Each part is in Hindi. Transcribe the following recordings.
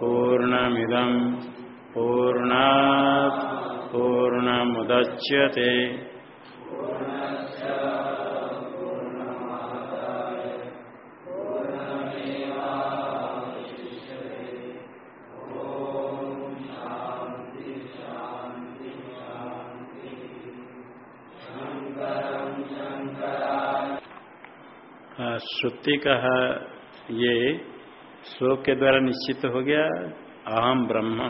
पूर्णमिदं पूर्णात् पूर्णमुदच्यते। श्रुति का ये शोक के द्वारा निश्चित हो गया अहम ब्रह्म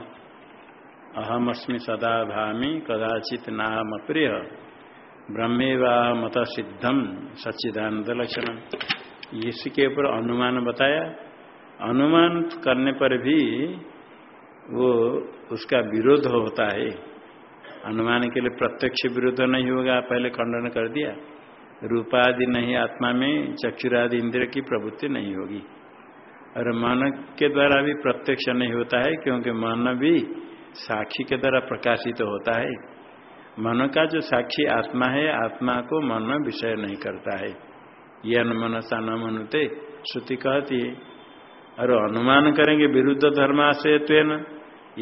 अहम अस्मि सदा भामी कदाचित नाम अप्रिय ब्रह्मेवा मत सिद्धम सच्चिदानंद लक्षण इसके ऊपर अनुमान बताया। अनुमान करने पर भी वो उसका विरोध होता है। अनुमान के लिए प्रत्यक्ष विरोध नहीं होगा, पहले खंडन कर दिया। रूपादि नहीं, आत्मा में चक्षुरादि इंद्र की प्रवृत्ति नहीं होगी। और मन के द्वारा भी प्रत्यक्ष नहीं होता है, क्योंकि मन भी साक्षी के द्वारा प्रकाशित तो होता है। मन का जो साक्षी आत्मा है, आत्मा को मन विषय नहीं करता है। ये अनुमान सा न मनुते, श्रुति कहती है। और अनुमान करेंगे विरुद्ध धर्माशय तो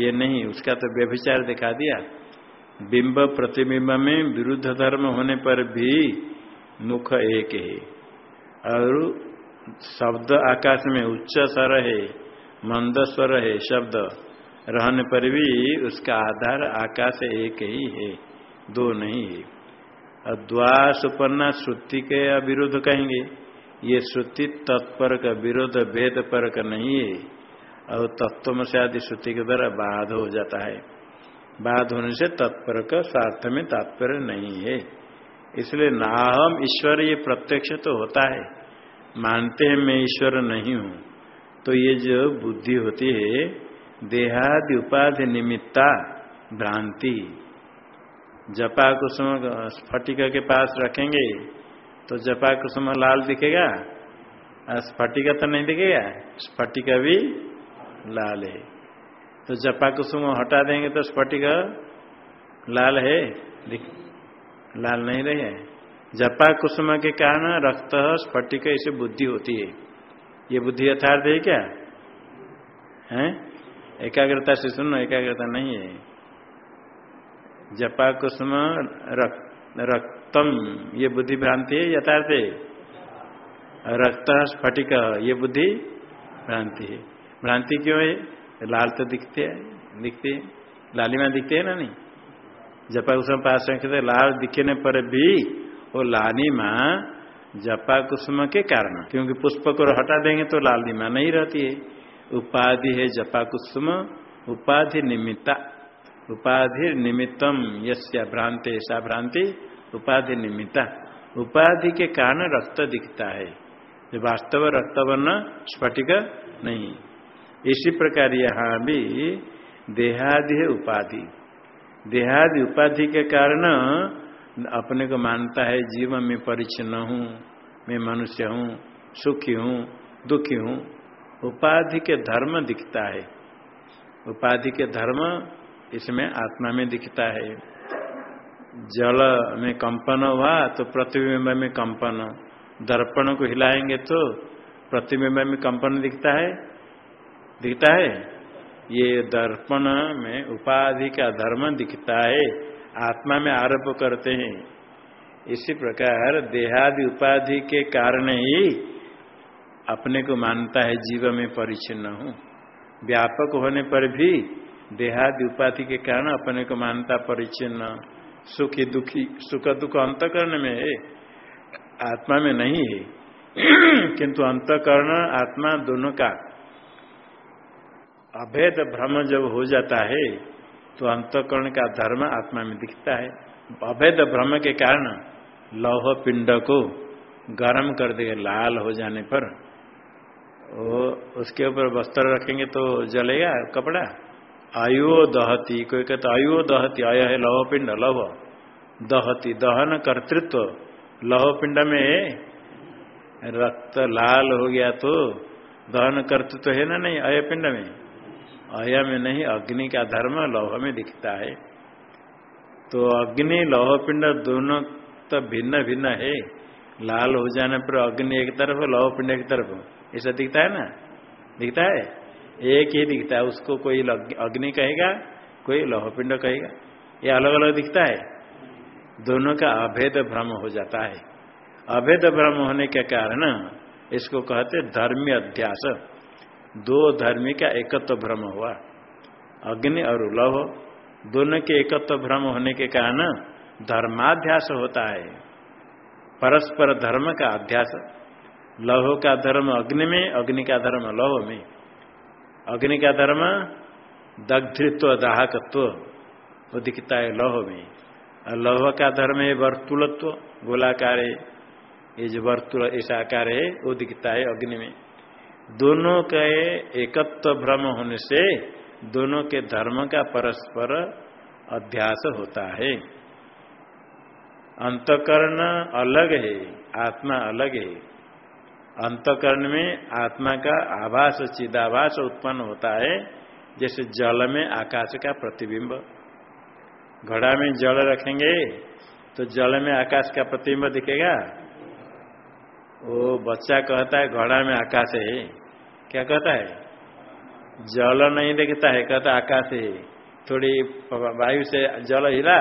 ये नहीं, उसका तो व्यभिचार दिखा दिया। बिंब प्रतिबिंब में विरुद्ध धर्म होने पर भी मुख एक है। और शब्द आकाश में उच्च स्वर है, मंद स्वर है, शब्द। रहने पर भी उसका आधार आकाश एक ही है, दो नहीं है। द्वा सुपन्ना श्रुति के अविरोध कहेंगे, ये श्रुति तत्पर का विरोध, भेद पर का नहीं है। और तत्व से आदि श्रुति के द्वारा बाध हो जाता है। बाध होने से तत्पर का स्वार्थ में तात्पर्य नहीं है। इसलिए नाहम ईश्वर ये प्रत्यक्ष तो होता है। मानते हैं, मैं ईश्वर नहीं हूँ। तो ये जो बुद्धि होती है, देहादि उपाधि निमित्ता भ्रांति। जपा कुसुम स्फटिका के पास रखेंगे तो जपा कुसुम लाल दिखेगा स्फटिका तो नहीं दिखेगा, स्फटिका भी लाल है। तो जपा कुसुम हटा देंगे तो स्फटिका लाल है लाल नहीं रहे जपा कुसुम के कारण रक्त स्फटिक ऐसे बुद्धि होती है। ये बुद्धि यथार्थ है क्या? है? एकाग्रता से सुनो एकाग्रता नहीं है। जपा कुसुम रक, रक्तम ये बुद्धि भ्रांति है यथार्थ है? रक्त स्फटिक ये बुद्धि भ्रांति है। भ्रांति क्यों है? लाल तो दिखते है दिखते है। लालिमा दिखते है ना नहीं? जपा कुसुम पास रखे लाल दिखने पर भी वो लाली माँ जपा कुसुम के कारण। क्योंकि पुष्प को हटा देंगे तो लाली माँ नहीं रहती है। उपाधि है जपा कुसुम, उपाधि निमित्ता, उपाधि निमित्तम यश्या भ्रांति ऐसा भ्रांति, उपाधि निमित्ता। उपाधि के कारण रक्त दिखता है। जो वास्तव रक्त वर्ण स्फटिक नहीं। इसी प्रकार यहाँ भी देहादि है उपाधि। देहादि उपाधि के कारण अपने को मानता है, जीवन में परिचिन्न हूँ, मैं मनुष्य हूँ, सुखी हूँ, दुखी हूँ। उपाधि के धर्म दिखता है। उपाधि के धर्म इसमें आत्मा में दिखता है। जल में कंपन हुआ तो प्रतिबिंब में कंपन। दर्पण को हिलाएँगे तो प्रतिबिंब में कंपन दिखता है। दिखता है? ये दर्पण में उपाधि का धर्म दिखता है। आत्मा में आरोप करते हैं। इसी प्रकार देहादि उपाधि के कारण ही अपने को मानता है जीव में परिचिन्न हूँ। व्यापक होने पर भी देहादि उपाधि के कारण अपने को मानता परिचिन्न, सुखी दुखी, सुख दुख अंतकरण में है। आत्मा में नहीं है। किंतु अंतकरण, आत्मा दोनों का अभेद भ्रम जब हो जाता है तो अंतकरण का धर्म आत्मा में दिखता है। अभेद भ्रम के कारण लौह पिंड को गर्म कर देगा लाल हो जाने पर। वो उसके ऊपर वस्त्र रखेंगे तो जलेगा कपड़ा। आयु दहती, कोई कहते आयु दहती, आय है लौह पिंड, लौह। दहती, दहन कर्तृत्व। लौह पिंड में रक्त लाल हो गया तो दहन कर्तृत्व है ना नहीं? अय पिंड में। अय में नहीं, अग्नि का धर्म लौह में दिखता है। तो अग्नि, लौह पिंड दोनों तो भिन्न भिन्न है। लाल हो जाने पर अग्नि एक तरफ़, लौह पिंड एक तरफ़। ऐसा दिखता है ना? दिखता है? एक ही दिखता है। उसको कोई अग्नि कहेगा, कोई लौह पिंड कहेगा। ये अलग अलग दिखता है। दोनों का अभेद भ्रम हो जाता है। अभेद भ्रम होने के कारण इसको कहते धर्मी अध्यास। दो धर्मी का एकत्व भ्रम हुआ। अग्नि और लौह, दोनों के एकत्व भ्रम होने के कारण धर्माध्यास होता है। परस्पर धर्म का अध्यास, लौह का धर्म अग्नि में, अग्नि का धर्म लौह में। अग्नि का धर्म दग्धित्व, दाहकत्व, वो दिखता है लौह में। और लौह का धर्म है वर्तुलत्व, गोलाकार है। ये जो वर्तुल ऐसा आकार है, वो दिखता है अग्नि में। दोनों के एकत्व भ्रम होने से दोनों के धर्म का परस्पर अध्यास होता है। अंतकरण अलग है, आत्मा अलग है। अंतकरण में आत्मा का आभास चिदाभास उत्पन्न होता है, जैसे जल में आकाश का प्रतिबिंब। घड़ा में जल रखेंगे तो जल में आकाश का प्रतिबिंब दिखेगा? वो बच्चा कहता है, घड़ा में आकाश है। क्या कहता है? जल नहीं देखता है, कहता आकाश है। थोड़ी वायु से जल हिला,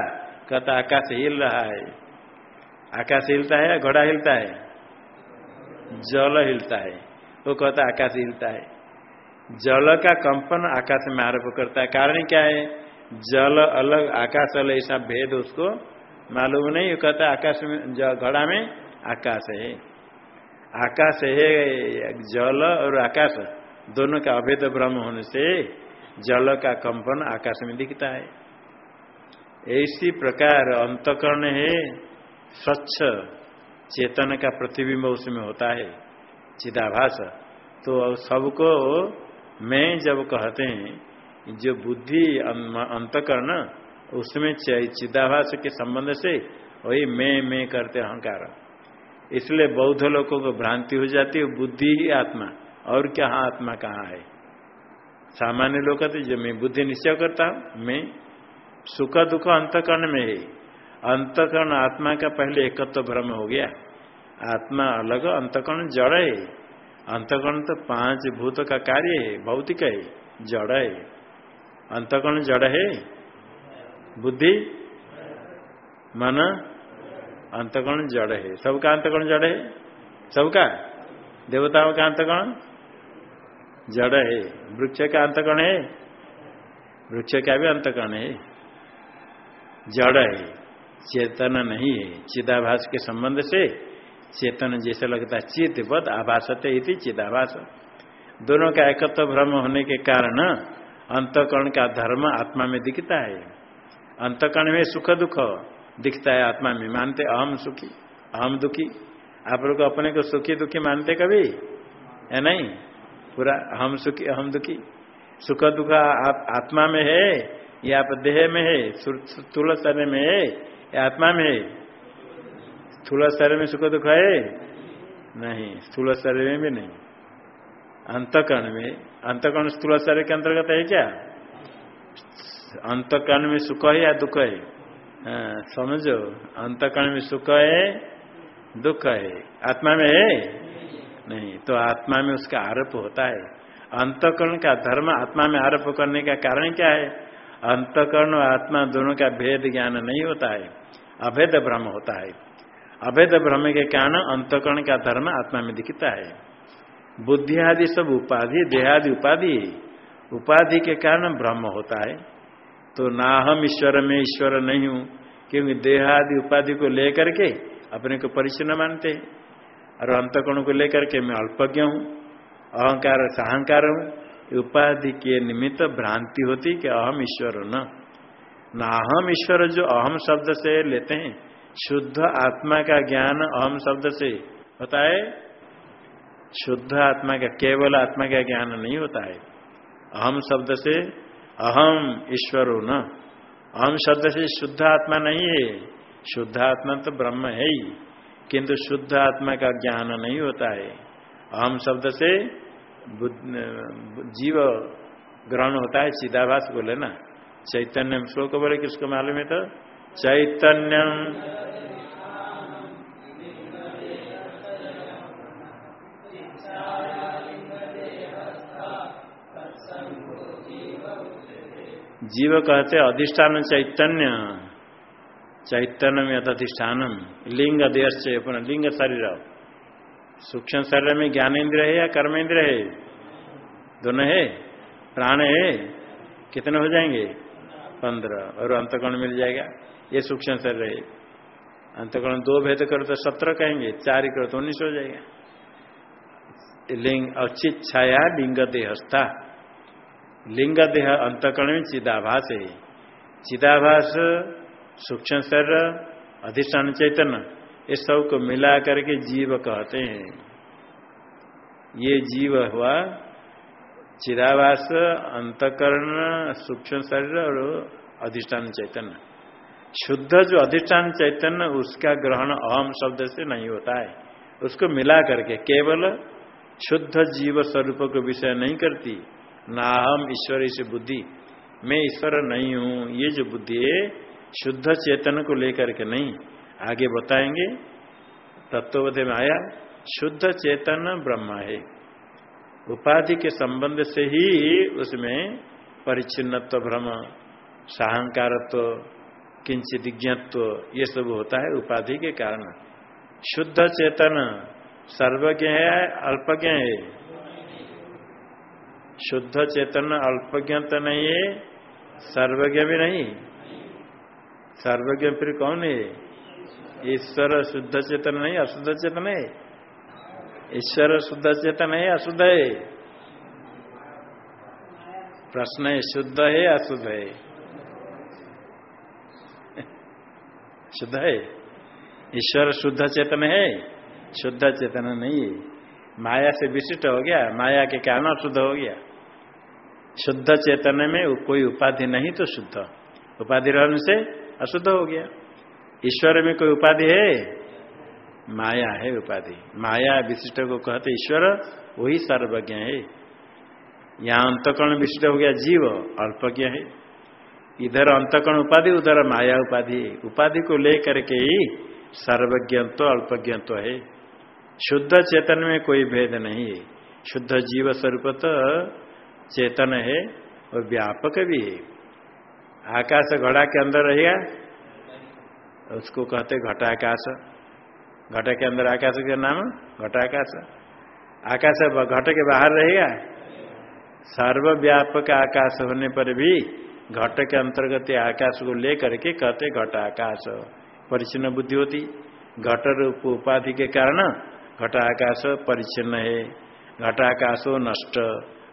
कहता आकाश हिल रहा है। आकाश हिलता है घोड़ा हिलता है? जल हिलता है। वो कहता आकाश हिलता है। जल का कंपन आकाश में आरोप करता है। कारण क्या है? जल अलग, आकाश अलग, ऐसा भेद उसको मालूम नहीं। कहता आकाश में, घड़ा में आकाश है। आकाश है जल और आकाश। दोनों का अभेद भ्रम होने से जल का कंपन आकाश में दिखता है। ऐसी प्रकार अंतकरण है, स्वच्छ चेतन का प्रतिबिंब उसमें होता है, चिदाभास। तो सबको मैं जब कहते हैं, जो बुद्धि अंतकरण, उसमें चिदाभास के संबंध से वही मैं मैं करते अहंकार। इसलिए बौद्ध लोगों को भ्रांति हो जाती है, बुद्धि ही आत्मा। और क्या आत्मा कहाँ है? सामान्य लोग कहते जो मैं बुद्धि निश्चय करता हूँ, मैं सुख दुख अंतकरण में है। अंतकरण आत्मा का पहले एकत्व तो भ्रम हो गया। आत्मा अलग, अंतकरण जड़ है। अंतकरण तो पाँच भूत का कार्य है, भौतिक है, जड़ है। अंतकरण जड़ है? बुद्धि? मन? अंतकरण जड़ है। सबका अंतकरण जड़ है? सबका? देवताओं का अंतकरण जड़ है। वृक्ष का अंतकरण है? वृक्ष का भी अंतकरण है। जड़ है। चेतन नहीं है। चिदाभास के संबंध से चेतन जैसे लगता है। चित बद आभासते चिदाभास। दोनों का एकत्व भ्रम होने के कारण अंतकरण का धर्म आत्मा में दिखता है। अंतकरण में सुख दुख दिखता है आत्मा में। मानते अहम सुखी अहम दुखी। आप लोग अपने को सुखी दुखी मानते कभी? है नहीं? पूरा हम सुखी अहम दुखी। सुख दुख आप आत्मा में है या आप देह में है स्थूल शरीर में है या आत्मा में है? स्थूल शरीर में सुख दुख है? नहीं स्थूल शरीर में भी नहीं। अंतकरण में अंतकरण स्थूल शरीर के अंतर्गत है क्या? अंतकरण में सुख है या दुख हाँ, समझो। अंतकरण में सुख है, दुख है। आत्मा में है? नहीं तो आत्मा में उसका आरोप होता है। अंतकरण का धर्म आत्मा में आरोप करने का कारण क्या है? अंतकरण और आत्मा दोनों का भेद ज्ञान नहीं होता है, अभेद भ्रम होता है। अभेद भ्रम के कारण अंतकरण का धर्म आत्मा में दिखता है। बुद्धि आदि सब उपाधि, देहादि उपाधि उपाधि के कारण ब्रह्म होता है। तो ना हम ईश्वर में ईश्वर नहीं हूँ, क्योंकि देहादि उपाधि को लेकर के अपने को परिचय न मानते। हैं और अंतकोण को लेकर के मैं अल्पज्ञ हूँ, अहंकार सहंकार हूँ। उपाधि के निमित्त भ्रांति होती कि अहम ईश्वर न। ना अहम ईश्वर जो अहम शब्द से लेते हैं, शुद्ध आत्मा का ज्ञान अहम शब्द से होता है। शुद्ध आत्मा का, केवल आत्मा का ज्ञान नहीं होता है। अहम शब्द से अहम ईश्वर न। अहम शब्द से शुद्ध आत्मा नहीं है। शुद्ध आत्मा तो ब्रह्म है ही, किंतु शुद्ध आत्मा का ज्ञान नहीं होता है। अहम शब्द से जीव ग्रहण होता है चिदाभास बोले ना। चैतन्य श्लोक बोले किसको मालूम है तो? चैतन्यम। जीव कहते अधिष्ठान चैतन्य। चैतन्य में अधिष्ठानम लिंग देश अपना लिंग शरीर। सूक्ष्म शरीर में ज्ञानेन्द्र है या कर्मेंद्र है? दोनों है। प्राण है। कितने हो जाएँगे? पंद्रह। और अंतकर्ण मिल जाएगा। ये सूक्ष्म शरीर है। अंतकर्ण दो भेद करो तो सत्रह कहेंगे। चार करो तो उन्नीस हो जाएगा। लिंग अचित छाया, लिंग देहस्था। लिंग देह अंतकरण में चिदाभास। है चिदाभास सूक्ष्म शरीर अधिष्ठान चैतन्य ये सबको मिला करके जीव कहते हैं। ये जीव हुआ चिदाभास, अंतकरण सूक्ष्म शरीर और अधिष्ठान चैतन्य शुद्ध जो अधिष्ठान चैतन्य उसका ग्रहण अहम शब्द से नहीं होता है। उसको मिला करके केवल शुद्ध जीव स्वरूप को विषय नहीं करती। ना हम ईश्वर इसे बुद्धि। मैं ईश्वर नहीं हूँ, ये जो बुद्धि है, शुद्ध चेतन को लेकर के नहीं। आगे बताएँगे तत्वबोध में आया, शुद्ध चेतन ब्रह्मा है। उपाधि के संबंध से ही उसमें परिचिनत्व भ्रम, साहंकारत्व, किंचित ज्ञत्व ये सब होता है उपाधि के कारण। शुद्ध चेतन सर्वज्ञ है, अल्पज्ञ है। शुद्ध चेतन अल्पज्ञ तो नहीं है, सर्वज्ञ भी नहीं। सर्वज्ञ फिर कौन है? ईश्वर शुद्ध चेतन नहीं, अशुद्ध चेतन है। ईश्वर शुद्ध चेतन है, अशुद्ध है। प्रश्न है, शुद्ध है, अशुद्ध है? शुद्ध है। ईश्वर शुद्ध चेतन है, शुद्ध चेतन नहीं है। माया से विशिष्ट हो गया, माया के कारण अशुद्ध हो गया। शुद्ध चेतन में कोई उपाधि नहीं तो शुद्ध। उपाधि रहने से अशुद्ध हो गया। ईश्वर में कोई उपाधि है? माया है उपाधि। माया विशिष्ट को कहते ईश्वर वही सर्वज्ञ है। यहाँ अंतकरण विशिष्ट हो गया, जीव अल्पज्ञ है। इधर अंतकरण उपाधि, उधर माया उपाधि। उपाधि को लेकर के ही सर्वज्ञत्व, अल्पज्ञत्व है। शुद्ध चेतन में कोई भेद नहीं है। शुद्ध जीव स्वरूप तो चेतन है और व्यापक भी है। आकाश घड़ा के अंदर रहेगा, उसको कहते घटाकाश। घट के अंदर आकाश का नाम घटाकाश। आकाश घट के बाहर रहेगा? सर्वव्यापक आकाश होने पर भी घट के अंतर्गत आकाश को लेकर के कहते घटाकाश। परिचिन बुद्धि होती। घट रूप उपाधि के कारण घटाकाश परिचिन है। घटाकाशो नष्ट।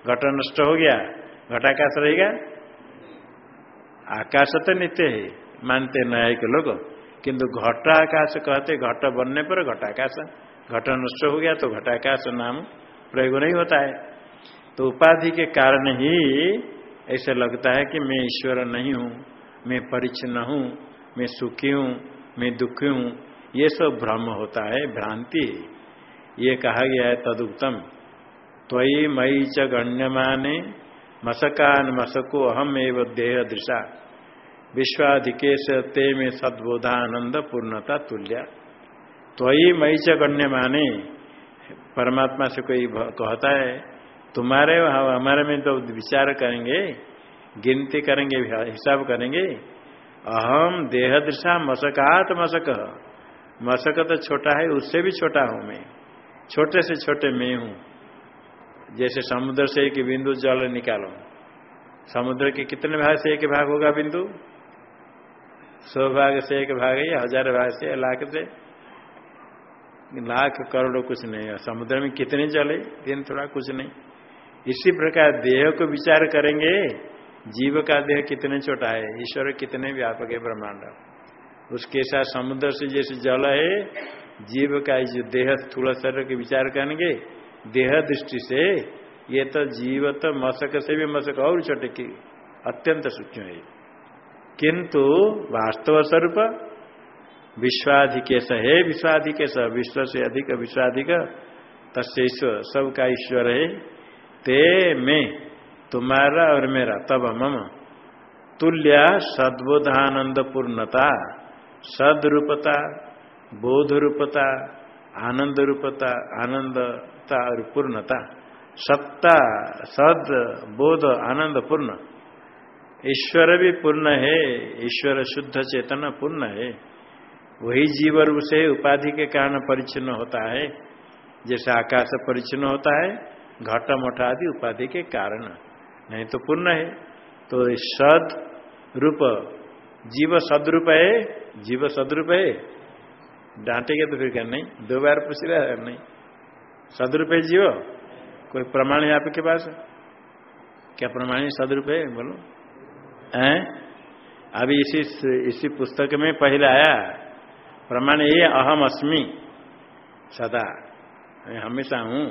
घट नष्ट हो गया घटाकाश रहेगा? आकाश तो नित्य है, मानते न्याय के लोग, किंतु घटाकाश कहते, घट बनने पर घटाकाश घट नष्ट हो गया तो घटाकाश नाम प्रयोग नहीं होता है। तो उपाधि के कारण ही ऐसा लगता है कि मैं ईश्वर नहीं हूँ, मैं परिचिन हूँ, मैं सुखी हूँ, मैं दुखी हूँ। ये सब भ्रम होता है, भ्रांति। ये कहा गया है तदुक्तम। त्वयि मई च गण्यमाने मसकान मसको अहम एवं देह दृशा। विश्वाधिकेश ते में सद्बोधानंद पूर्णता तुल्य। त्वयि मई च गण्यमाने, परमात्मा से कोई कहता है, तुम्हारे हमारे में तो विचार करेंगे, गिनती करेंगे हिसाब करेंगे, अहम देह दृशा मसकात मसक। मसक तो छोटा है, उससे भी छोटा हूँ मैं। छोटे से छोटे मैं हूँ। जैसे समुद्र से एक बिंदु जल निकालो। समुद्र के कितने भाग से एक भाग होगा बिंदु? सौ भाग से एक भाग है हज़ार भाग से लाख से? लाख करोड़ कुछ नहीं है। समुद्र में कितने जल है? दिन थोड़ा कुछ नहीं। इसी प्रकार देह को विचार करेंगे, जीव का देह कितने छोटा है? ईश्वर कितने व्यापक है ब्रह्मांड? उसके साथ समुद्र से जैसे जल है, जीव का जो देह स्थूल शरीर के विचार करेंगे। देह दृष्टि से ये तो जीव तो मशक से भी मशक और छोटे की अत्यंत सूक्ष्म है। किंतु वास्तव स्वरूप विश्वाधिकेश है, विश्वाधिकेश, विश्व से अधिक विश्वाधिक तस्वीर सबका ईश्वर है। ते में, तुम्हारा और मेरा, तब मम। तुल्य सद्बोधानंद पूर्णता सदरूपता बोध रूपता आनंद रूपता आनंदता और पूर्णता सत्ता सद बोध आनंद पूर्ण ईश्वर भी पूर्ण है ईश्वर शुद्ध चेतन पूर्ण है वही जीव रूप से उपाधि के कारण परिचिन्न होता है जैसे आकाश परिचिन्न होता है घट मठ आदि उपाधि के कारण नहीं तो पूर्ण है तो सद रूप जीव सदरूप है जीव सदरूप है डांटेगे तो फिर क्या नहीं दो बार पूछ रहा है नहीं सदरूप है जीव? कोई प्रमाण है आपके पास? क्या प्रमाण है सदरूप? है बोलो। हैं? अभी इसी इसी पुस्तक में पहले आया। प्रमाण ये अहम अस्मि, सदा। मैं हमेशा हूँ।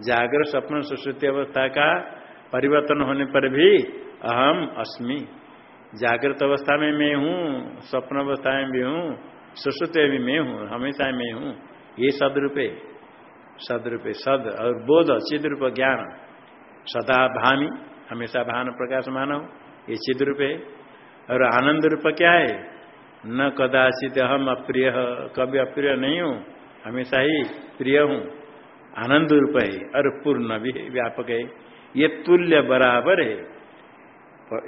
जागृत स्वप्न सुश्रुति अवस्था का परिवर्तन होने पर भी अहम अस्मि। जागृत अवस्था में मैं हूँ, स्वप्न अवस्था में भी हूँ, सुश्रुति भी मैं हूँ, हमेशा मैं हूँ। ये सदरूपे। सदरूपे सद और बोध चिद रूप ज्ञान। सदा भामी हमेशा भान प्रकाश मानव ये चिद रूपे और आनंद रूप क्या है? न कदाचित हम अप्रिय, कभी अप्रिय नहीं हूँ। हमेशा ही प्रिय हूँ। आनंद रूप है। और पूर्ण भी व्यापक है। ये तुल्य बराबर है।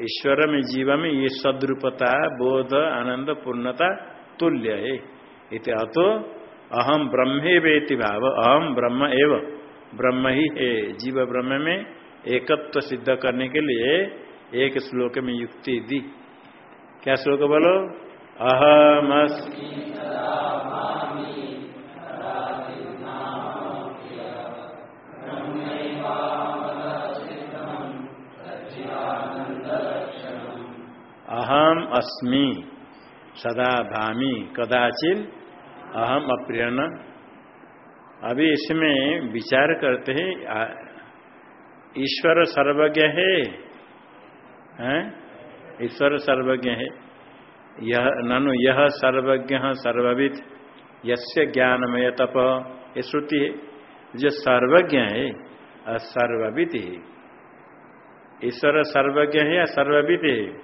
ईश्वर में, जीव में ये सदरूपता, बोध, आनंद, पूर्णता तुल्य है। इत अतो अहम ब्रह्मे वेति भाव, अहम ब्रह्म एव। ब्रह्म ही है, जीव ब्रह्म में एकत्व सिद्ध करने के लिए एक श्लोक में युक्ति दी। क्या श्लोक बोलो? अहमस् अहम अस्मि, सदा भामी कदाचिन अहम अप्रियन। अभी इसमें विचार करते हैं ईश्वर सर्वज्ञ है, हैं? ईश्वर सर्वज्ञ है। यह, ननु, यह सर्वज्ञ सर्वविद, यस्य ज्ञानमय तप। ये श्रुति है। जो सर्वज्ञ है और सर्वविद है। ईश्वर सर्वज्ञ है या सर्वविद है?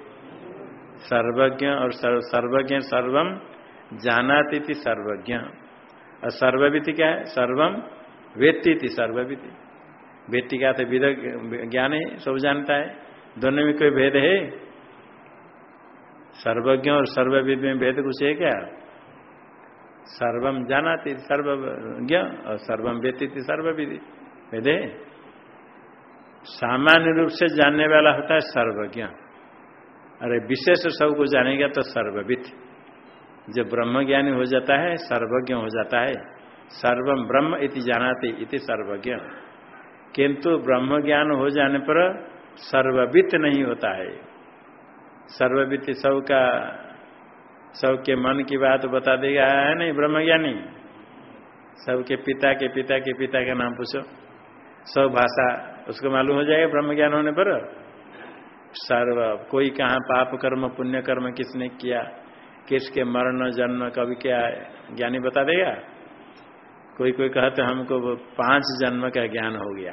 सर्वज्ञ और सर्वज्ञ सर्वम। जानाती थी सर्वज्ञ। और सर्वविति क्या है? सर्वम वेत्ती थी सर्वविति। वेत्ती क्या थे विद ज्ञान है सब जानता है। दोनों में कोई भेद है? सर्वज्ञ और सर्वविद में भेद कुछ है क्या? सर्वम जानाती, सर्वज्ञ और सर्वम व्यती थी सर्वविधि भेद है? सामान्य रूप से जानने वाला होता है सर्वज्ञ। अरे विशेष सब सबको जानेगा तो सर्वविद। जब ब्रह्म ज्ञानी हो जाता है, सर्वज्ञ हो जाता है। सर्वम ब्रह्म इति जानाते, इति सर्वज्ञ। किंतु ब्रह्म ज्ञान हो जाने पर सर्ववित नहीं होता है। सर्ववित सबका सबके मन की बात बता देगा है नहीं ब्रह्म ब्रह्मज्ञानी सबके पिता के पिता के, पिता का नाम पूछो। सब भाषा, उसको मालूम हो जाएगा ब्रह्म ज्ञान होने पर। सर्व, कोई कहाँ पाप कर्म, पुण्य कर्म किसने किया? किसके मरण जन्म कभी क्या ज्ञानी बता देगा? कोई कोई कहते हमको पाँच जन्म का ज्ञान हो गया।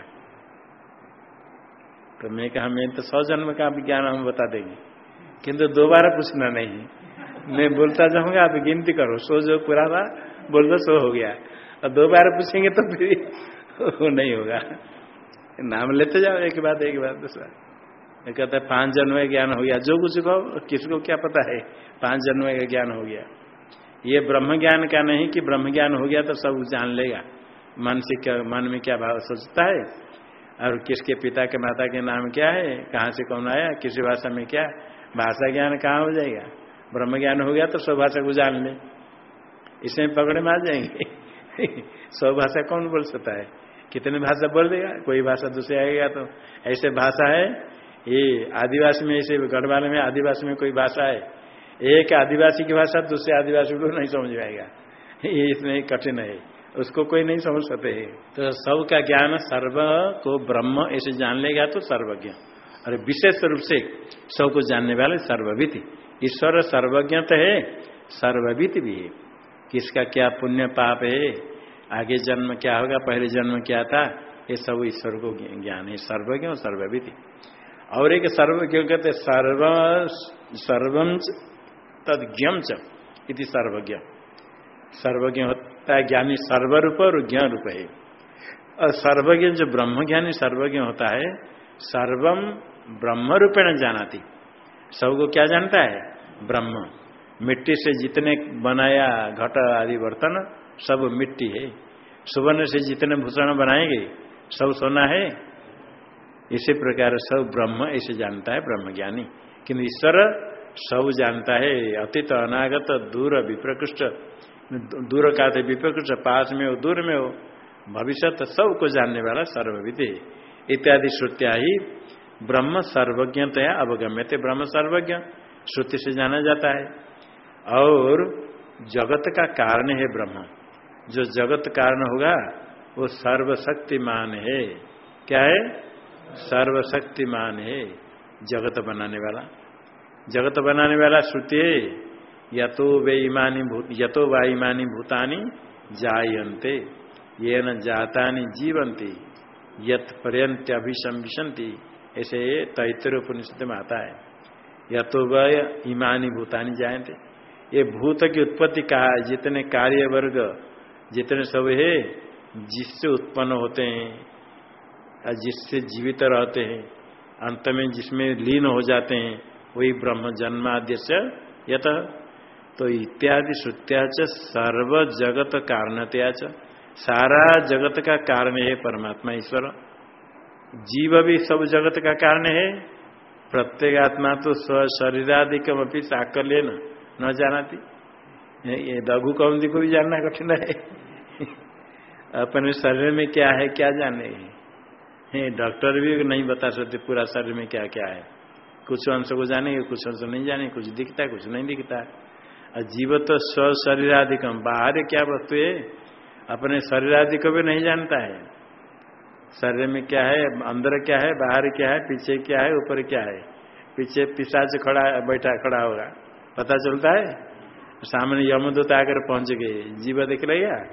तो मैं कहा, मैं तो सौ जन्म का ज्ञान हम बता देंगे। किंतु दोबारा पूछना नहीं। मैं बोलता जाऊँगा, आप गिनती करो। सो जो पूरा था बोल दो सो हो गया। और दो बार पूछेंगे तो फिर नहीं होगा। नाम लेते जाओ, एक बात एक बात, दूसरा। कहता है, पाँच जन्म का ज्ञान हो गया। जो कुछ कहो किसको क्या पता है? पाँच जन्म का ज्ञान हो गया। ये ब्रह्म ज्ञान का नहीं कि ब्रह्म ज्ञान हो गया तो सब जान लेगा। मन से क्या, मन में क्या भाव सोचता है? और किसके पिता के माता के नाम क्या है? कहाँ से कौन आया? किसी भाषा में क्या? भाषा ज्ञान कहाँ हो जाएगा? ब्रह्म ज्ञान हो गया तो सब भाषा को जान ले। इसमें पकड़े में आ जाएँगे। सब भाषा कौन बोल सकता है? कितने भाषा बोल देगा? कोई भाषा दूसरे आएगा तो। ऐसे भाषा है ये आदिवासी में ऐसे गढ़वाल में आदिवासी में कोई भाषा है। एक आदिवासी की भाषा, दूसरे आदिवासी को नहीं समझ पाएगा ये इसमें कठिन है। उसको कोई नहीं समझ सकते है। तो सब का ज्ञान सर्व को ब्रह्म ऐसे जान लेगा तो सर्वज्ञ। और विशेष रूप से सबको जानने वाले सर्ववित। ईश्वर सर्वज्ञ तो है, सर्ववित भी है। किसका क्या पुण्य पाप है? आगे जन्म क्या होगा? पहले जन्म क्या था? ये सब ईश्वर को ज्ञान है। सर्वज्ञ और सर्ववित। और एक सर्वज्ञ कहते सर्व सर्वम च इति सर्वज्ञ। सर्वज्ञ होता है ज्ञानी सर्वरूप और ज्ञान रूप है। और सर्वज्ञ जो ब्रह्म ज्ञानी सर्वज्ञ होता है सर्वम ब्रह्म रूपेण जानाती। सबको क्या जानता है? ब्रह्म। मिट्टी से जितने बनाया घट आदि बर्तन, सब मिट्टी है। सुवर्ण से जितने भूषण बनाएँगे, सब सोना है। इसी प्रकार सब ब्रह्म ऐसे जानता है ब्रह्म ज्ञानी किंतु ईश्वर सब जानता है, अतीत, अनागत, दूर, विप्रकृष्ट। दूर का थे विप्रकृष्ट, पास में हो, दूर में हो। भविष्य सबको जानने वाला सर्वविद इत्यादि श्रुतिया ही ब्रह्म सर्वज्ञतया अवगम्य थे ब्रह्म सर्वज्ञ, श्रुति से जाना जाता है। और जगत का कारण है ब्रह्म। जो जगत कारण होगा, वो सर्वशक्तिमान है। क्या है? सर्वशक्तिमान है, जगत बनाने वाला। जगत बनाने वाला श्रुति है, यतो वे ईमानी यतो वा ईमानी भूतानी जायन्ते ये न जाता जीवंती यत पर्यंत ऐसे तैतर उपनिषद में आता है। यतो व ईमानी भूतानी जायते ये भूत की उत्पत्ति कहा जितने कार्य वर्ग जितने सब है, जिससे उत्पन्न होते हैं जिससे जीवित रहते हैं, अंत में जिसमें लीन हो जाते हैं, वही ब्रह्म जन्माद्य से यत। तो इत्यादि श्रुत्याच सर्व जगत कारणत्याच सारा जगत का कारण है परमात्मा ईश्वर। जीव भी सब जगत का कारण है। प्रत्येक आत्मा तो स्व शरीरादिकम अपनी साकल्य न जानाती। ये लघु कौंदी को भी जानना कठिन है। अपने शरीर में क्या है, क्या जाने। डॉक्टर भी नहीं बता सकते पूरा शरीर में क्या क्या है। कुछ अंश को जानेंगे, कुछ अंश नहीं जाने कुछ दिखता है, कुछ नहीं दिखता और जीव तो स्व शरीर आदि कम बाहर क्या वस्तु है? अपने शरीर आदि को भी नहीं जानता है। शरीर में क्या है, अंदर क्या है, बाहर क्या है, पीछे क्या है, ऊपर क्या है? पीछे पिशाच खड़ा, बैठा, खड़ा होगा। पता चलता है? सामने यमदूत आकर पहुँच गए। जीव दिख रहेगा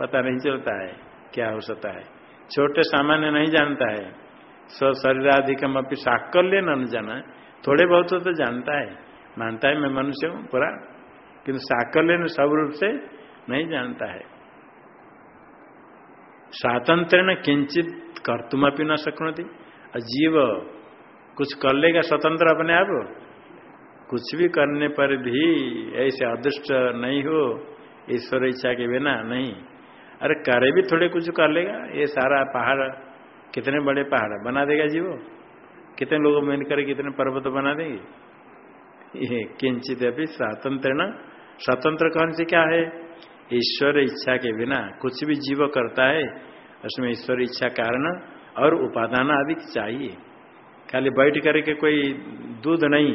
पता नहीं चलता है। क्या हो सकता है? छोटे सामान्य नहीं जानता है। स्व शरीराधिकम अपनी साकल्य न जाना। थोड़े बहुत तो जानता है। मानता है मैं मनुष्य हूँ, पूरा। किंतु साकल्य सब रूप से नहीं जानता है। स्वातंत्र न किंचित कर तुम अपनी न सकती जीव कुछ कर लेगा स्वतंत्र अपने आप? कुछ भी करने पर भी ऐसे अदृष्ट नहीं हो। ईश्वर इच्छा के बिना नहीं। अरे करे भी थोड़े कुछ कर लेगा। ये सारा पहाड़, कितने बड़े पहाड़ बना देगा जीवो कितने लोगों करे, कितने पर्वत बना देंगे? ये किंचित अभी स्वतंत्र न? स्वतंत्र कौन से क्या है? ईश्वर इच्छा के बिना कुछ भी जीव करता है। उसमें ईश्वर इच्छा कारण और उपादान आदि चाहिए। खाली बैठ करके कोई दूध नहीं,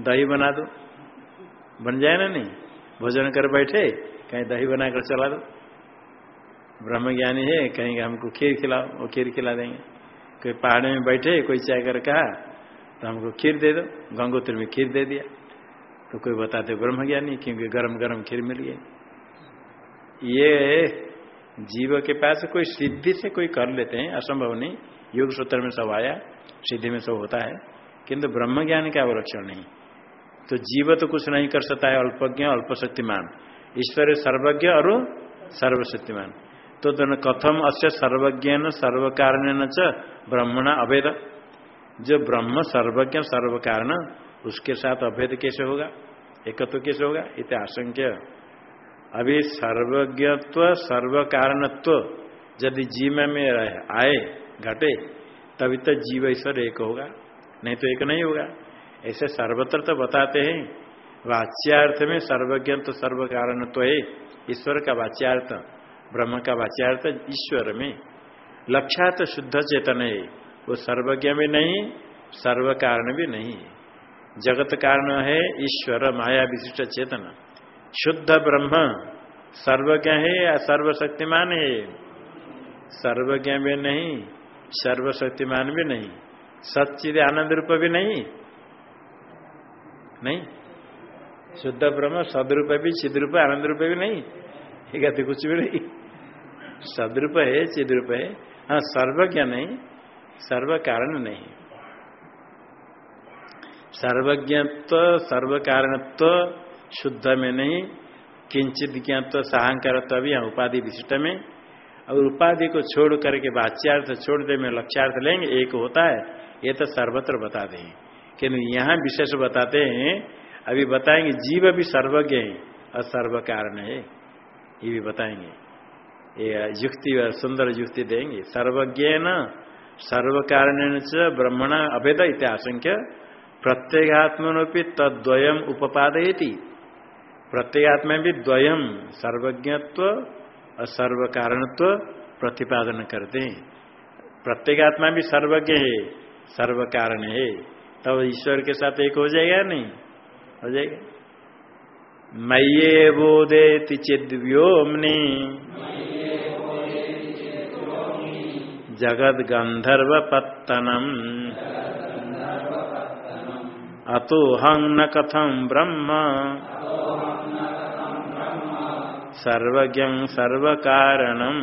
दही बना दो। बन जाए ना नहीं? भोजन कर बैठे, कहीं दही बनाकर चला दो। ब्रह्म ज्ञानी है कहीं हमको खीर खिलाओ वो खीर खिला देंगे। कोई पहाड़ में बैठे, कोई चाय कर कहा तो हमको खीर दे दो, गंगोत्र में खीर दे दिया। तो कोई बताते ब्रह्म ज्ञानी क्योंकि गर्म गर्म खीर मिल गई। ये जीव के पास कोई सिद्धि से कोई कर लेते हैं, असंभव नहीं। योग सूत्र में सब आया, सिद्धि में सब होता है, किंतु ब्रह्म ज्ञान का अवरक्षण नहीं। तो जीव तो कुछ नहीं कर सकता है, अल्पज्ञ अल्प शक्तिमान ईश्वर सर्वज्ञ और सर्वशक्तिमान। तो दोनों कथम अस्य सर्वज्ञ सर्व कारण च ब्रह्मणा अभेद। जो ब्रह्म सर्वज्ञ सर्व कारण उसके साथ अभेद कैसे होगा? एकत्व कैसे होगा? इत आशंक्य। अभी सर्वज्ञत्व सर्व कारणत्व यदि जीव में आए, घटे, तभी तो जीव ईश्वर एक होगा। नहीं तो एक नहीं होगा। ऐसे सर्वत्र तो बताते हैं, वाच्यार्थ में सर्वज्ञ तो सर्व कारण तो है। ईश्वर का वाच्यार्थ। ब्रह्म का वाच्यार्थ ईश्वर में। लक्ष्यात शुद्ध चेतन है। वो सर्वज्ञ भी नहीं सर्व कारण भी नहीं। जगत कारण है ईश्वर, माया विशिष्ट चेतन। शुद्ध ब्रह्म सर्वज्ञ है या सर्वशक्तिमान है? सर्वज्ञ भी नहीं, सर्वशक्तिमान भी नहीं। सचिद आनंद रूप भी नहीं। नहीं? शुद्ध ब्रह्म, सदरूप भी सिद्ध चिद्रूप, आनंद रूप भी नहीं। कहते कुछ भी नहीं। सदरूप है चिद्रूप है हाँ सर्वज्ञ नहीं सर्व कारण नहीं। सर्वज्ञत्व सर्व कारणत्व शुद्ध में नहीं, किंचित ज्ञात्व, सहांकारत्व भी यहाँ उपाधि विशिष्ट में। और उपाधि को छोड़ करके बाच्यार्थ छोड़ दे में लक्ष्यार्थ लेंगे, एक होता है, ये तो सर्वत्र बता दें किन्तु यहाँ विशेष बताते हैं, अभी बताएँगे, जीव भी सर्वज्ञ है और सर्व कारण है, ये भी बताएँगे। ये युक्ति सुंदर युक्ति देंगे। सर्वज्ञ न सर्व कारण ब्रह्मण अभेद इत्याशंक्य प्रत्येगात्मनोपि तद्वयम उपादयती प्रत्येगात्मा भी द्वयम, सर्वज्ञत्व और सर्व कारणत्व प्रतिपादन करते हैं। प्रत्येगात्मा भी सर्वज्ञ है सर्व कारण है। तब तो ईश्वर के साथ एक हो जाएगा नहीं? हो जाएगा। मये बोधे चिद व्योमनी जगद गंधर्व पत्तनम अतो न कथम ब्रह्म। सर्वज्ञ सर्वकारणम।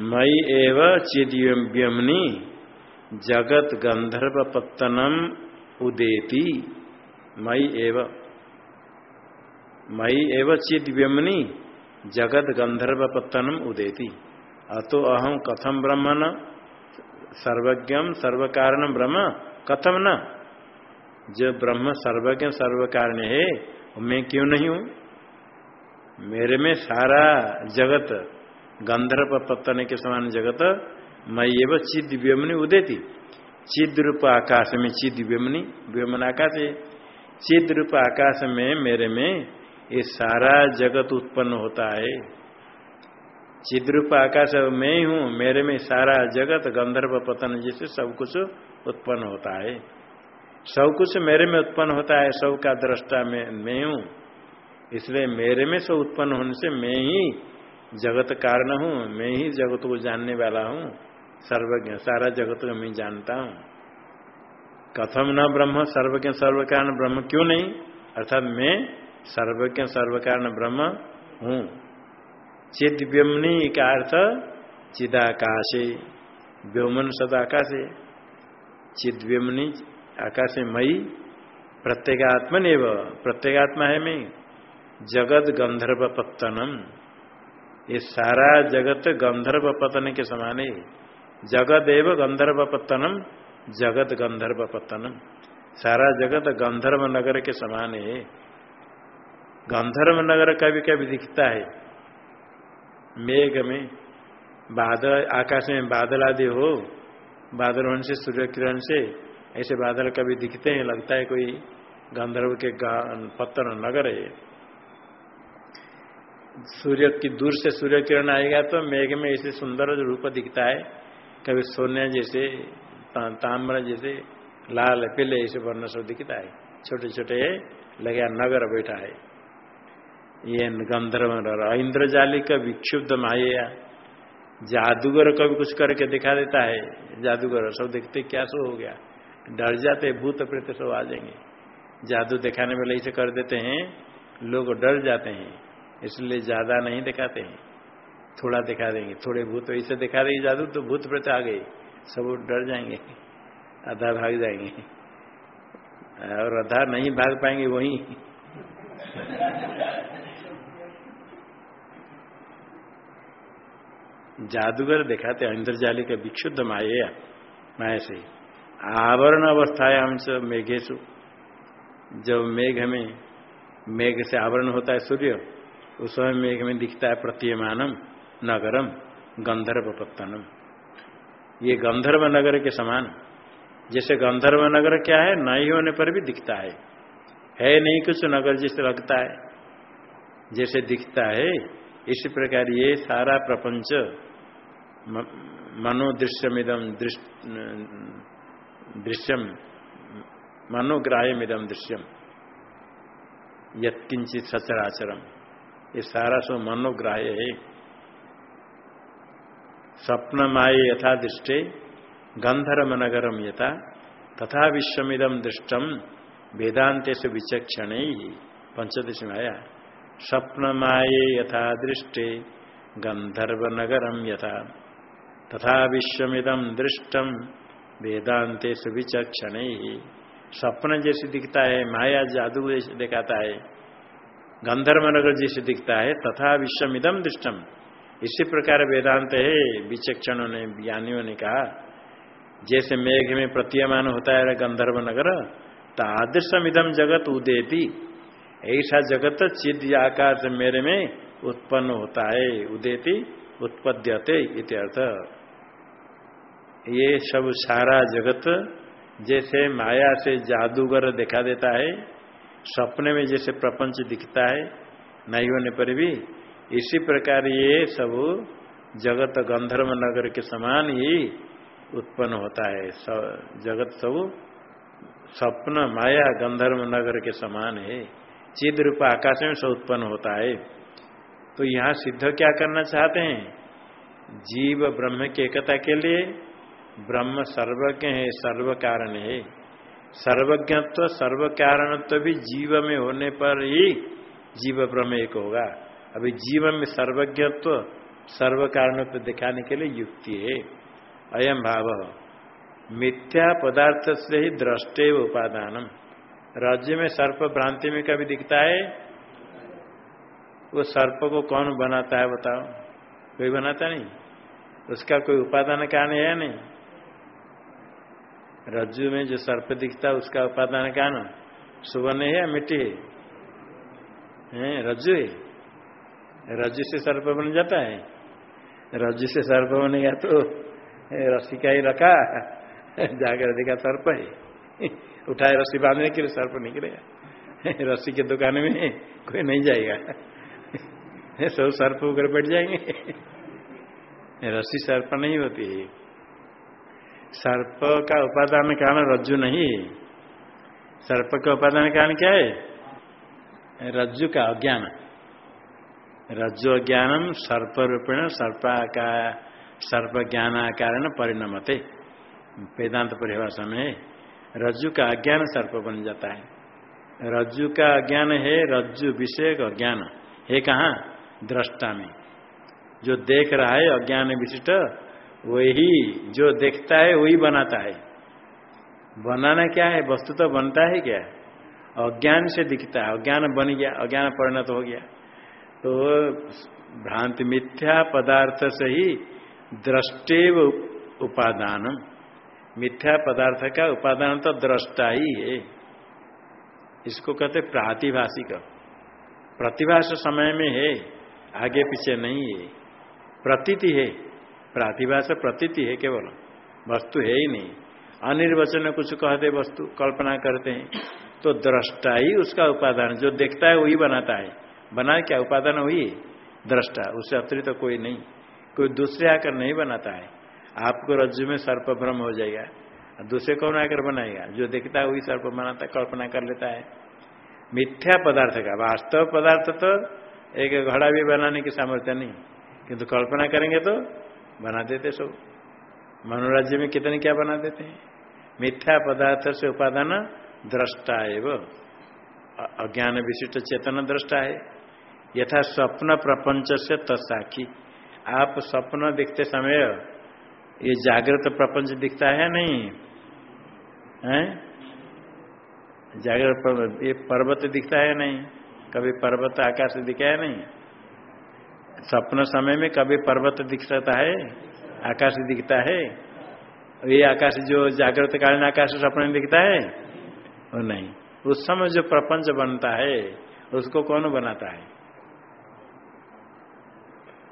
मई एव चिद्यम्यमनी जगत गंधर्व पत्तनम उदेती। मई एव। मई एव चिद्यम्नी जगत गंधर्व पत्तनम उदेती। अतो अहम कथम ब्रह्म न सर्वज्ञम सर्व कारण ब्रह्म? कथम न? जो ब्रह्म सर्वज्ञ सर्व कारण है, मैं क्यों नहीं हूँ? मेरे में सारा जगत गंधर्व पत्तन के समान जगत मैं ये चिद व्योमनी उदेती। चिद रूप आकाश में चिद व्योमनी व्योमन आकाश है। चिद रूप आकाश में, मेरे में, ये सारा जगत उत्पन्न होता है। चिद्रूप आकाश मैं हूँ मेरे में सारा जगत गंधर्व पतन जैसे सब कुछ उत्पन्न होता है। सब कुछ मेरे में उत्पन्न होता है सब का दृष्टा में, मैं हूँ। इसलिए मेरे में सब उत्पन्न होने से मैं ही जगत कारण हूँ, मैं ही जगत को जानने वाला हूँ, सर्वज्ञ, सारा जगत को मैं जानता हूँ। कथम न ब्रह्म, सर्वज्ञ सर्व कारण ब्रह्म क्यों नहीं? अर्थात मैं सर्वज्ञ सर्व कारण ब्रह्म हूँ। चिद व्योमनी का अर्थ चिदाकाशे, व्योमन सदाकाशे चिद व्योमनी आकाशे मई प्रत्येगात्मन प्रत्येगात्मा है मैं। जगत गंधर्व पत्तनम ये सारा जगत गंधर्व पतन के समान है। जगत एवं गंधर्व पतनम जगत गंधर्व पतनम सारा जगत गंधर्व नगर के समान है। गंधर्व नगर कभी कभी दिखता है। मेघ में, बादल, आकाश में बादल आदि हो, बादल होने से, सूर्य किरण से, ऐसे बादल कभी दिखते हैं, लगता है कोई गंधर्व के पत्थर नगर है। सूर्य की दूर से सूर्य किरण आएगा तो मेघ में ऐसे सुंदर रूप दिखता है। कभी सोने जैसे ताम्र जैसे, लाल, पीले ऐसे वर्ण सब दिखता है। छोटे छोटे लगे नगर बैठा है। ये गंधर्व इंद्रजाली का विक्षुब्ध माया, जादूगर कभी कुछ करके दिखा देता है। जादूगर सब देखते क्या सो हो गया। डर जाते, भूत प्रेत सब आ जाएँगे। जादू दिखाने में ऐसे कर देते हैं, लोग डर जाते हैं। इसलिए ज़्यादा नहीं दिखाते हैं। थोड़ा दिखा देंगे। थोड़े भूत ऐसे दिखा देंगे जादू तो भूत प्रत आ गए। सब डर जाएँगे। आधा भाग जाएँगे। और आधा नहीं भाग पाएँगे वही। जादूगर दिखाते अंतर्जाली का विक्षुद्ध माया माया से। आवरण अवस्थायाम हमसे मेघेशु। जब मेघ में, मेघ से आवरण होता है सूर्य उस समय मेघ में दिखता है प्रतीयमानम नगरम गंधर्व पत्तनम ये गंधर्व नगर के समान। जैसे गंधर्व नगर क्या है, नहीं होने पर भी दिखता है। है नहीं कुछ नगर जैसे लगता है। जैसे दिखता है, इसी प्रकार ये सारा प्रपंच मनोदृश्यमिदम दृश्यम मनोग्राह्यमिदम दृश्यम। यत्किंचित सचराचरम। ये सारा सब मनोग्राह्य है। स्वप्न माए यथा दृष्टे गंधर्म नगरम यथा, तथा विश्वमिदम दृष्टम वेदांत से विचक्षण ही। पंचदश में आया स्वप्न माए यथा दृष्टे, गंधर्व नगरम यथा, तथा विश्वमिदम दृष्टम वेदांत विचक्षण ही। स्वप्न जैसे दिखता है, माया जादू जैसे दिखाता है गंधर्व नगर जैसे दिखता है, तथा विश्वम इदम दृष्टम इसी प्रकार वेदांत है, विचक्षणों ने, ज्ञानियों ने कहा, जैसे मेघ में प्रतीयमान होता है गंधर्व नगर तादृशम इदम जगत उदेती। ऐसा जगत चिद आकाश मेरे में उत्पन्न होता है, उदेती उत्पद्यते इत्यर्थ ये सब सारा जगत जैसे माया से जादूगर दिखा देता है सपने में जैसे प्रपंच दिखता है, नहीं होने पर भी इसी प्रकार ये सब जगत गंधर्व नगर के समान ही उत्पन्न होता है। जगत सब स्वप्न माया गंधर्व नगर के समान है। चिद रूप आकाश में सब उत्पन्न होता है। तो यहाँ सिद्ध क्या करना चाहते हैं? जीव ब्रह्म की एकता के लिए ब्रह्म सर्वज्ञ है सर्व कारण है। सर्वज्ञत्व सर्व कारणत्व भी जीव में होने पर ही जीव एक होगा। अभी जीवन में सर्वज्ञत्व सर्व कारणत्व दिखाने के लिए युक्ति है। अयम भाव, मिथ्या पदार्थ से ही द्रष्टे उपादानम। राज्य में सर्प भ्रांति में कभी दिखता है? वो सर्प को कौन बनाता है बताओ? कोई बनाता नहीं? उसका कोई उपादान कारण है नहीं? रज्जु में जो सर्प दिखता है, उसका उपादान कारण सुवर्ण है या मिट्टी है? रज्जु है। रज्जु से सर्प बन जाता है। रज्जु से सर्प बनेगा तो रस्सी का ही रखा। जाकर देखा सर्प है। उठाए रस्सी बांधने के लिए सर्प निकलेगा रस्सी के दुकान में कोई नहीं जाएगा। सब सर्प होकर बैठ जाएँगे। रस्सी सर्प नहीं होती। है सर्प का उपादान कारण रज्जु नहीं। सर्प का उपादान कारण क्या है? रज्जु का अज्ञान। रज्जु अज्ञानम सर्प रूपेण सर्पा का सर्प ज्ञान कारण परिणमते। वेदांत परिभाषा में रज्जु का अज्ञान सर्प बन जाता है। रज्जु का अज्ञान है रज्जु विषय का अज्ञान। है कहा? दृष्टा में। जो देख रहा है अज्ञान विशिष्ट वही जो देखता है, वही बनाता है। बनाना क्या है? वस्तु तो बनता है क्या अज्ञान से दिखता है। अज्ञान बन गया, अज्ञान परिणत हो गया। तो भ्रांति मिथ्या पदार्थ से ही दृष्टेव उपादान मिथ्या पदार्थ का उपादान तो दृष्टा ही है। इसको कहते प्रातिभाषिक। प्रतिभाष समय में है, आगे पीछे नहीं है। प्रतीति है। प्रातिभाष प्रतीति है केवल। वस्तु है ही नहीं। अनिर्वचन कुछ कहते वस्तु, कल्पना करते हैं। तो दृष्टा ही उसका उपादान, जो देखता है वही बनाता है। बनाए क्या? उपादान वही दृष्टा उससे अतिरिक्त तो कोई नहीं। कोई दूसरे आकर नहीं बनाता है। आपको रज्जु में सर्प भ्रम हो जाएगा। दूसरे कौन आकर बनाएगा? जो देखता है वही सर्प बनाता कल्पना कर लेता है। मिथ्या पदार्थ का, वास्तव पदार्थ तो एक घड़ा भी बनाने की सामर्थ्य नहीं। किंतु कल्पना करेंगे तो बना देते सब। मनोराज्य में कितने क्या बना देते हैं मिथ्या पदार्थ से उपादान दृष्टा एवं। अज्ञान विशिष्ट चेतन दृष्टा है। यथा स्वप्न प्रपंच से तत्साखी आप स्वप्न देखते समय ये जागृत प्रपंच दिखता है नहीं? है? जागृत ये पर्वत दिखता है नहीं? कभी पर्वत आकाश दिखा है नहीं? स्वप्न समय में कभी पर्वत दिख सकता है, आकाश दिखता है। ये आकाश जो जागृत कालीन आकाश स्वप्न में दिखता है, वो नहीं। उस समय जो प्रपंच बनता है, उसको कौन बनाता है?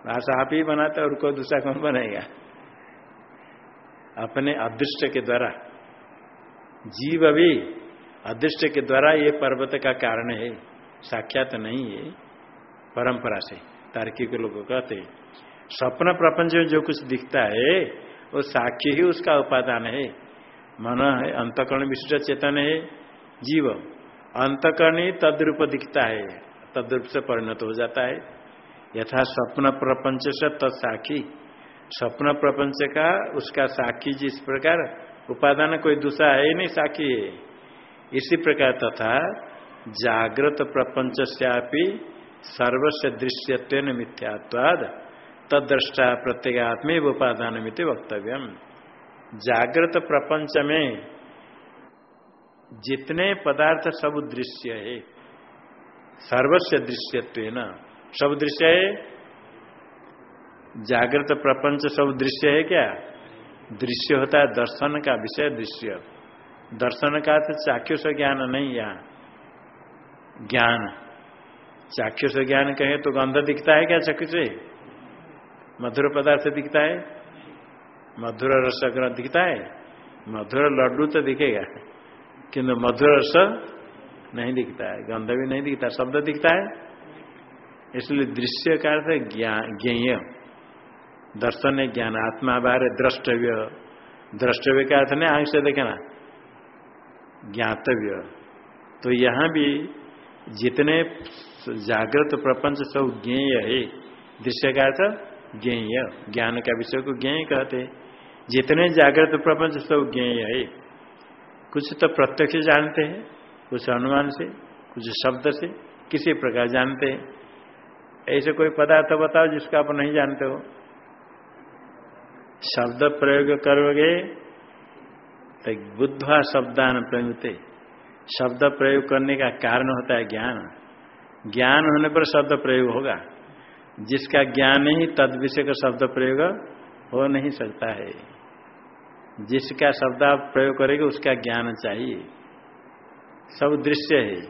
भाषा आप ही बनाता है और कोई दूसरा कौन बनाएगा अपने अदृष्ट के द्वारा। जीव अभी अदृष्ट के द्वारा ये पर्वत का कारण है। साक्षात नहीं है, परंपरा से। तार्किक लोग कहते स्वप्न प्रपंच में जो कुछ दिखता है, वो साक्षी ही उसका उपादान है। मन है, अंतकरण विशिष्ट चेतन है, जीव। अंतकरण ही तद्रूप दिखता है, तद्रूप से परिणत हो जाता है। यथा स्वप्न प्रपंच से तत्साखी स्वप्न प्रपंच का, उसका साक्षी जिस प्रकार, उपादान कोई दूसरा है ही नहीं, साक्षी है। इसी प्रकार तथा जागृत प्रपंच से सर्वस्व दृश्यत्व मिथ्यात्वाद तद्रष्टा प्रत्येगात्मे उपादान मित वक्तव्य जागृत प्रपंच में जितने पदार्थ सब दृश्य है सर्वस्व दृश्यत्व है सब दृश्य है। जागृत प्रपंच सब दृश्य है क्या? दृश्य होता है दर्शन का विषय दृश्य। दर्शन का तो चाक्षुष ज्ञान नहीं यहाँ ज्ञान चाक्षुष ज्ञान कहे तो गंध दिखता है क्या चक्षु से मधुर पदार्थ दिखता है? मधुर रस दिखता है? मधुर लड्डू तो दिखेगा, किंतु मधुर रस नहीं दिखता है, गंध भी नहीं दिखता, शब्द दिखता है। इसलिए दृश्य का अर्थ ज्ञेय। दर्शन है ज्ञान, आत्मा बाहर द्रष्टव्य। द्रष्टव्य का अर्थ नहीं, आँख से देखना। ज्ञातव्य। तो यहाँ भी जितने जागृत प्रपंच सब ज्ञेय है, दृश्य का अर्थ ज्ञेय, ज्ञान का विषय को ज्ञेय कहते जितने जागृत प्रपंच सब ज्ञेय है, कुछ तो प्रत्यक्ष जानते हैं, कुछ अनुमान से, कुछ शब्द से, किसी प्रकार जानते हैं। ऐसे कोई पदार्थ बताओ जिसका आप नहीं जानते हो। शब्द प्रयोग करोगे तो बुद्धवा शब्दान प्रयुक्त शब्द प्रयोग करने का कारण होता है ज्ञान। ज्ञान होने पर शब्द प्रयोग होगा। जिसका ज्ञान ही तद विषय का शब्द प्रयोग हो नहीं सकता है। जिसका शब्द आप प्रयोग करेंगे, उसका ज्ञान चाहिए। सब दृश्य है।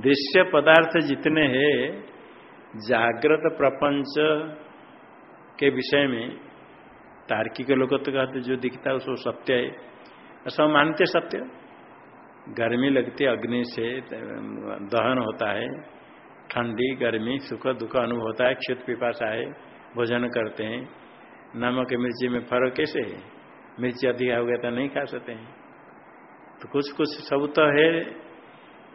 दृश्य पदार्थ जितने हैं, जागृत प्रपंच के विषय में, तार्किक लोग तो कहते जो दिखता है, उसको सत्य है। सब मानते सत्य? गर्मी लगती अग्नि से, दहन होता है, ठंडी, गर्मी, सुख, दुख अनुभव होता है, क्षुत पिपाशा है, भोजन करते हैं। नमक, मिर्ची में फ़र्क कैसे है? मिर्ची अधिक हो गया तो नहीं खा सकते हैं। तो कुछ कुछ सब तो है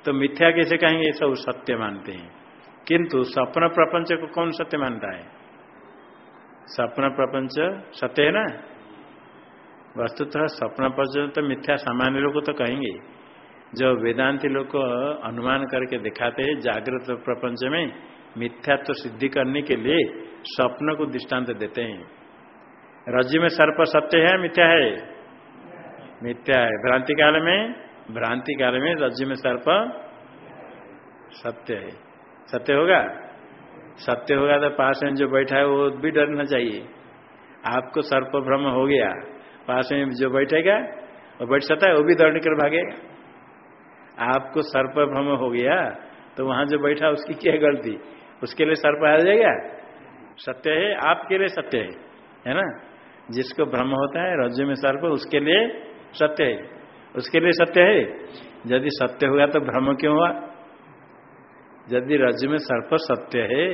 तो मिथ्या कैसे कहेंगे? सब सत्य मानते हैं। किंतु स्वप्न प्रपंच को कौन सत्य मानता है? स्वप्न प्रपंच सत्य है ना? वस्तुतः स्वप्न प्रपंच तो मिथ्या सामान्य लोग तो कहेंगे। जो वेदांति लोग को अनुमान करके दिखाते हैं, जागृत प्रपंच में मिथ्यात्व तो सिद्धि करने के लिए स्वप्न को दृष्टांत देते हैं। रज्जु में सर्प सत्य है, मिथ्या है? मिथ्या है। भ्रांति काल में? भ्रांति काल में रज्जु में सर्प सत्य है। सत्य होगा? सत्य होगा तो पास में जो बैठा है, वो भी डरना चाहिए। आपको सर्प भ्रम हो गया, पास में जो बैठेगा, वो बैठ सकता है, वो भी दौड़ कर भागेगा। आपको सर्प भ्रम हो गया तो वहाँ जो बैठा उसकी क्या गलती? उसके लिए सर्प आ जाएगा? सत्य है, आपके लिए सत्य है है ना? जिसको भ्रम होता है, रज्जु में सर्प उसके लिए सत्य है। उसके लिए सत्य है? यदि सत्य होगा तो भ्रम क्यों हुआ? यदि रज में सर्प सत्य है,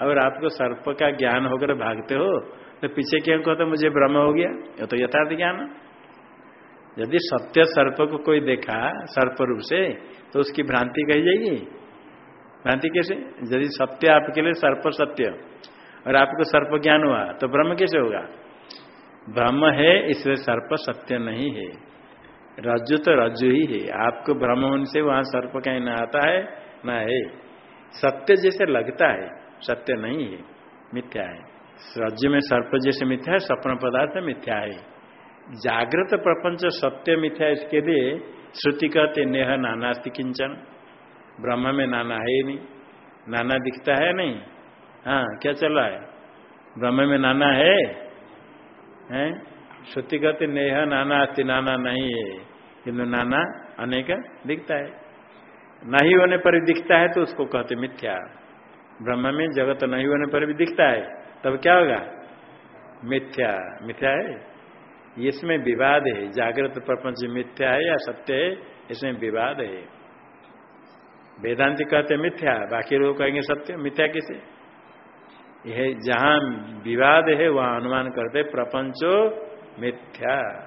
अगर आपको सर्प का ज्ञान होकर भागते हो तो पीछे क्यों कहते मुझे भ्रम हो गया? तो यथार्थ ज्ञान यदि सत्य सर्प को कोई देखा, सर्प रूप से तो उसकी भ्रांति कही जाएगी। भ्रांति कैसे? यदि सत्य आपके लिए सर्प सत्य, और आपको सर्प ज्ञान हुआ तो ब्रह्म कैसे होगा? ब्रह्म है, इसलिए सर्प सत्य नहीं है। रज्जु तो रज्जु ही है। आपको भ्रम होने से वहाँ सर्प कहीं ना आता है, ना है। सत्य जैसे लगता है, सत्य नहीं है, मिथ्या है। रज्जु में सर्प जैसे मिथ्या है सपन पदार्थ मिथ्या है। जागृत प्रपंच सत्य मिथ्या इसके लिए श्रुति कहते, नेह नानास्ति किंचन। ब्रह्म में नाना है ही नहीं। नाना दिखता है नहीं। हाँ क्या चल रहा है? ब्रह्म में नाना है? हैं? श्रुति कहते, नेह नाना अति नाना नहीं है। किन्तु नाना अनेक दिखता है। नहीं होने पर भी दिखता है तो उसको कहते मिथ्या। ब्रह्म में जगत नहीं होने पर भी दिखता है। तब क्या होगा? मिथ्या। मिथ्या है? इसमें विवाद है। जागृत प्रपंच मिथ्या है या सत्य है, इसमें विवाद है। वेदांति कहते मिथ्या, बाकी लोग कहेंगे सत्य, मिथ्या किसे? यह जहाँ विवाद है, वहाँ अनुमान करते प्रपंचो मिथ्या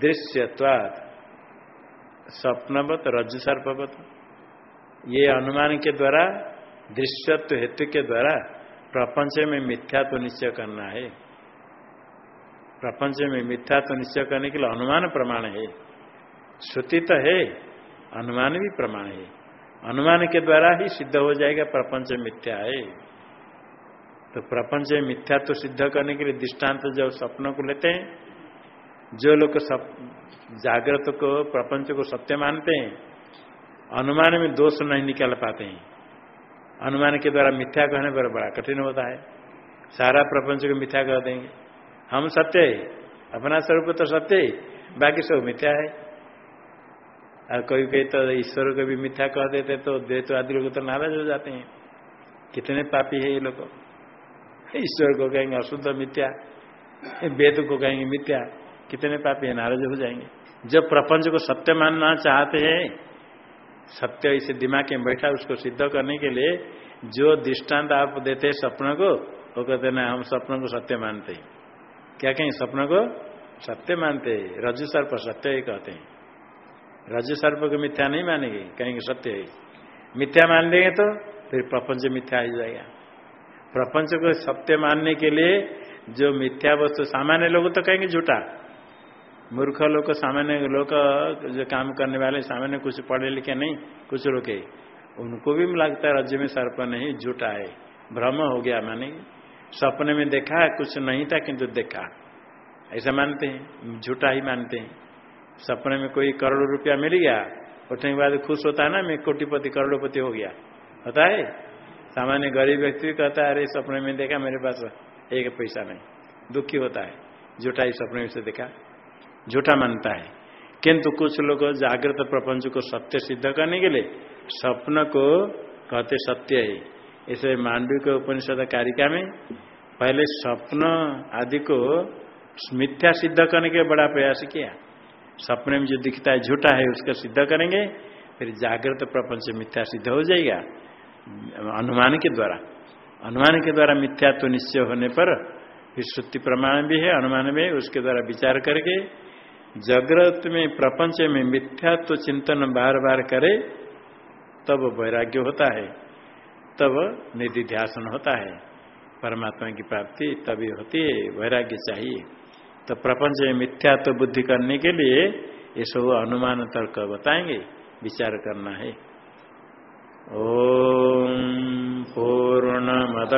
दृश्यवाद स्वप्नवत रज्जु सर्पवत ये अनुमान के द्वारा, दृश्यत्व हेतु के द्वारा, प्रपंच में मिथ्या तो निश्चय करना है। प्रपंच में मिथ्या तो निश्चय करने के लिए अनुमान प्रमाण है। श्रुति तो है, अनुमान भी प्रमाण है। अनुमान के द्वारा ही सिद्ध हो जाएगा प्रपंच मिथ्या है। तो प्रपंच मिथ्या तो सिद्ध करने के लिए दृष्टांत जब सपनों को लेते हैं, जो लोग सब जागृत को, प्रपंच को सत्य मानते हैं, अनुमान में दोष नहीं निकाल पाते हैं। अनुमान के द्वारा मिथ्या कहने पर बड़ा कठिन होता है। सारा प्रपंच को मिथ्या कह देंगे। हम सत्य है। अपना स्वरूप तो सत्य है, बाकी सब मिथ्या है। और कोई कोई तो ईश्वर को भी मिथ्या कह देते तो द्वैत आदि लोग तो नाराज़ हो जाते हैं। कितने पापी है ये लोग। ईश्वर को कहेंगे अशुद्ध मिथ्या, वेद को कहेंगे मिथ्या, कितने पापी है, नाराज़ हो जाएँगे। जब प्रपंच को सत्य मानना चाहते हैं, सत्य इसे दिमाग में बैठा उसको सिद्ध करने के लिए, जो दृष्टांत आप देते हैं सपनों को, वो कहते ना हम सपनों को सत्य मानते हैं। क्या कहें? सपनों को सत्य मानते रजु सर्प सत्य ही कहते हैं। रजु सर्प को मिथ्या नहीं मानेंगे, कहेंगे सत्य है। मिथ्या मान लेंगे तो फिर प्रपंच मिथ्या हो जाएगा। प्रपंच को सत्य मानने के लिए जो मिथ्या वस्तु सामान्य लोग तो कहेंगे झूठा। मूर्ख लोग, सामान्य लोग जो काम करने वाले, सामान्य कुछ पढ़े लिखे नहीं, कुछ लोग उनको भी लगता है राज्य में सर्प नहीं, झूठा है। भ्रम हो गया माने सपने में देखा कुछ नहीं था किंतु देखा। ऐसा मानते हैं, झूठा ही मानते हैं। सपने में कोई करोड़ रुपया मिल गया, उठने के बाद खुश होता है ना, मैं कोटिपति, करोड़पति हो गया। होता है? सामान्य गरीब व्यक्ति भी कहता है, अरे, सपने में देखा, मेरे पास एक पैसा नहीं। दुखी होता है। झूठा ही सपने में से देखा। झूठा मानता है। किंतु कुछ लोग जागृत प्रपंच को सत्य सिद्ध करने के लिए स्वप्न को कहते सत्य है। इसे मांडवी के उपनिषद कारिका में पहले स्वप्न आदि को मिथ्या सिद्ध करने के बड़ा प्रयास किया। सपने में जो दिखता है, झूठा है, उसका सिद्ध करेंगे, फिर जागृत प्रपंच मिथ्या सिद्ध हो जाएगा। अनुमान के द्वारा। अनुमान के द्वारा मिथ्या तो निश्चय होने पर फिर श्रुति प्रमाण भी है, अनुमान में उसके द्वारा विचार करके जगत में, प्रपंच में मिथ्यात्व चिंतन बार बार करे, तब वैराग्य होता है। तब निधि ध्यान होता है। परमात्मा की प्राप्ति तभी होती है, वैराग्य चाहिए। तो प्रपंच में मिथ्या तो बुद्धि करने के लिए ये सब अनुमान तर्क बताएँगे, विचार करना है। ओम पूर्ण मद